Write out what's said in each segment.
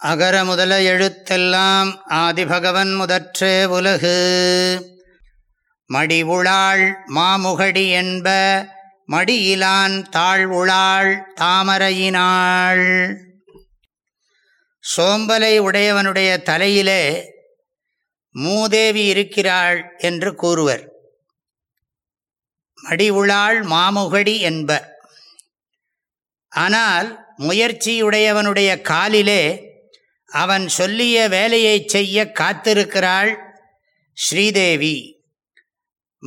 அகர முதல எழுத்தெல்லாம் ஆதிபகவன் முதற்றே உலகு. மடிவுளாள் மாமுகடி என்ப மடியிலான் தாழ்வுளாள் தாமரையினாள். சோம்பலை உடையவனுடைய தலையிலே மூதேவி இருக்கிறாள் என்று கூறுவர். மடிவுளாள் மாமுகடி என்ப. ஆனால் முயற்சியுடையவனுடைய காலிலே அவன் சொல்லிய வேலையை செய்ய காத்திருக்கிறாள் ஸ்ரீதேவி.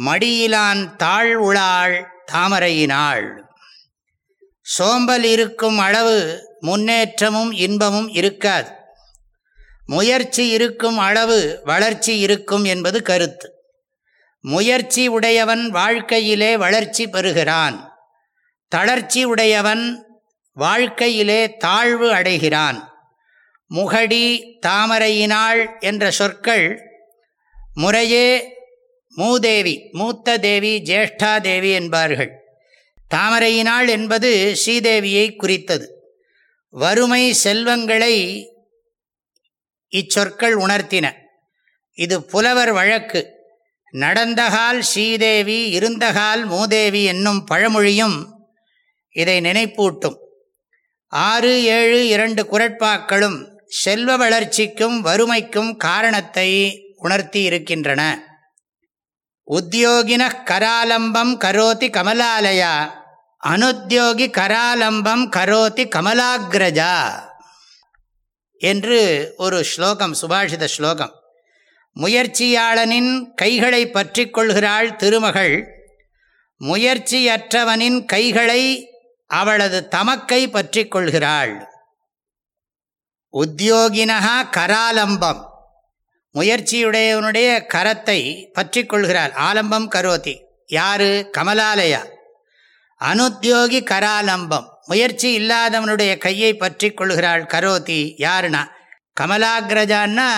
மடியிலான் தாழ் உளாள் தாமரையினாள். சோம்பல் இருக்கும் அளவு முன்னேற்றமும் இன்பமும் இருக்காது. முயற்சி இருக்கும் அளவு வளர்ச்சி இருக்கும் என்பது கருத்து. முயற்சி உடையவன் வாழ்க்கையிலே வளர்ச்சி பெறுகிறான். தளர்ச்சி உடையவன் வாழ்க்கையிலே தாழ்வு அடைகிறான். முகடி தாமரையினாள் என்ற சொற்கள் முறையே மூதேவி மூத்த தேவி ஜேஷ்டா தேவி என்பார்கள். தாமரையினாள் என்பது ஸ்ரீதேவியை குறித்தது. வறுமை செல்வங்களை இச்சொற்கள் உணர்த்தின. இது புலவர் வழக்கு. நடந்தகால் ஸ்ரீதேவி இருந்தகால் மூதேவி என்னும் பழமொழியும் இதை நினைப்பூட்டும். ஆறு ஏழு இரண்டு குரட்பாக்களும் செல்வ வளர்ச்சிக்கும் வறுமைக்கும் காரணத்தை உணர்த்தி இருக்கின்றன. உத்தியோகின கராலம்பம் கரோதி கமலாலயா அனுத்தியோகி கராலம்பம் கரோதி கமலாகிரஜா என்று ஒரு ஸ்லோகம் சுபாஷித ஸ்லோகம். முயற்சியாளனின் கைகளை பற்றி கொள்கிறாள் திருமகள். முயற்சியற்றவனின் கைகளை அவளது தமக்கை பற்றி கொள்கிறாள். உத்தியோகினகா கராலம்பம். முயற்சியுடையவனுடைய கரத்தை பற்றி கொள்கிறாள் ஆலம்பம் கரோதி. யாரு? கமலாலயா. அனுத்தியோகி கராலம்பம். முயற்சி இல்லாதவனுடைய கையை பற்றி கொள்கிறாள் கரோதி. யாருனா? கமலாகிரஜான்னா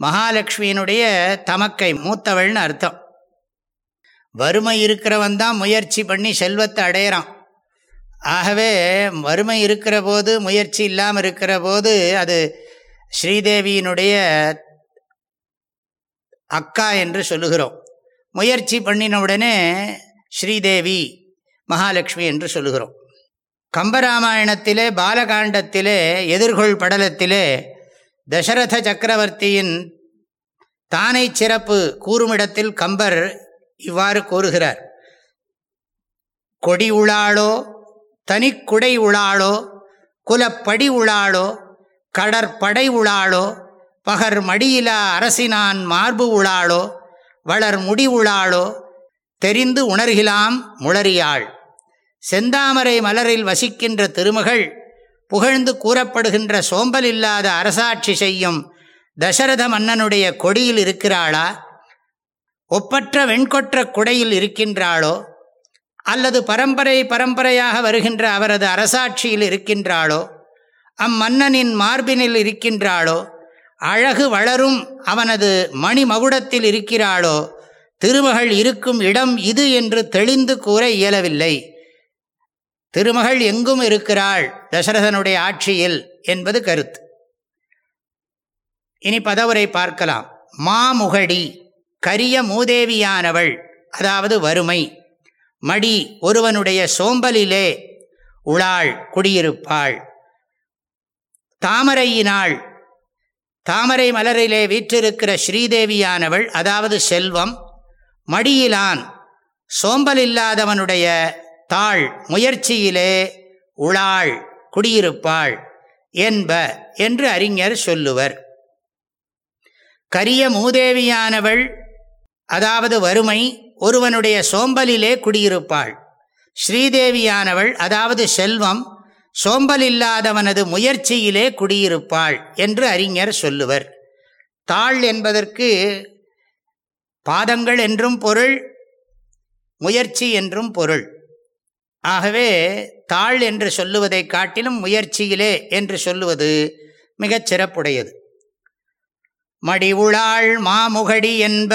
மகாலட்சுமியினுடைய தமக்கை மூத்தவள்னு அர்த்தம். வறுமை இருக்கிறவன் தான் முயற்சி பண்ணி செல்வத்தை அடையிறான். ஆகவே வறுமை இருக்கிற போது முயற்சி இல்லாமல் இருக்கிற போது அது ஸ்ரீதேவியினுடைய அக்கா என்று சொல்லுகிறோம். முயற்சி பண்ணின உடனே ஸ்ரீதேவி மகாலட்சுமி என்று சொல்லுகிறோம். கம்பராமாயணத்திலே பாலகாண்டத்திலே எதிர்கொள் படலத்திலே தசரத சக்கரவர்த்தியின் தானை சிறப்பு கூறுமிடத்தில் கம்பர் இவ்வாறு கூறுகிறார். கொடி உளாளோ தனிக்குடை உளாளோ குலப்படி உளாளோ கடற்படை உளாளோ பகர் மடியிலா அரசினான் மார்பு உளாளோ வளர் முடி உளாளோ தெரிந்து உணர்கிலாம் முளறியாள். செந்தாமரை மலரில் வசிக்கின்ற திருமகள் புகழ்ந்து கூறப்படுகின்ற சோம்பல் இல்லாத அரசாட்சி செய்யும் தசரத மன்னனுடைய கொடியில் இருக்கிறாளா? ஒப்பற்ற வெண்கொற்ற குடையில் இருக்கின்றாளோ? அல்லது பரம்பரை பரம்பரையாக வருகின்ற அவரது அரசாட்சியில் இருக்கின்றாளோ அம்மன்னனின் மார்பினில் இருக்கின்றாளோ அழகு வளரும் அவனது மணிமகுடத்தில் இருக்கிறாளோ திருமகள் இருக்கும் இடம் இது என்று தெளிந்து கூற இயலவில்லை. திருமகள் எங்கும் இருக்கிறாள் தசரதனுடைய ஆட்சியில் என்பது கருத்து. இனி பதவுரை பார்க்கலாம். மாமுகடி கரிய மூதேவியானவள் அதாவது வறுமை. மடி ஒருவனுடைய சோம்பலிலே உளாள் குடியிருப்பாள். தாமரையினாள் தாமரை மலரிலே வீற்றிருக்கிற ஸ்ரீதேவியானவள் அதாவது செல்வம் மடியிலான் சோம்பல் இல்லாதவனுடைய தாள் முயற்சியிலே உளாள் குடியிருப்பாள் என்ப என்று அறிஞர் சொல்லுவர். கரிய மூதேவியானவள் அதாவது வறுமை ஒருவனுடைய சோம்பலிலே குடியிருப்பாள். ஸ்ரீதேவியானவள் அதாவது செல்வம் சோம்பல் இல்லாதவனது முயற்சியிலே குடியிருப்பாள் என்று அறிஞர் சொல்லுவர். தாள் என்பதற்கு பாதங்கள் என்றும் பொருள் முயற்சி என்றும் பொருள். ஆகவே தாள் என்று சொல்லுவதை காட்டிலும் முயற்சியிலே என்று சொல்லுவது மிகச் சிறப்புடையது. மடி மாமுகடி என்ப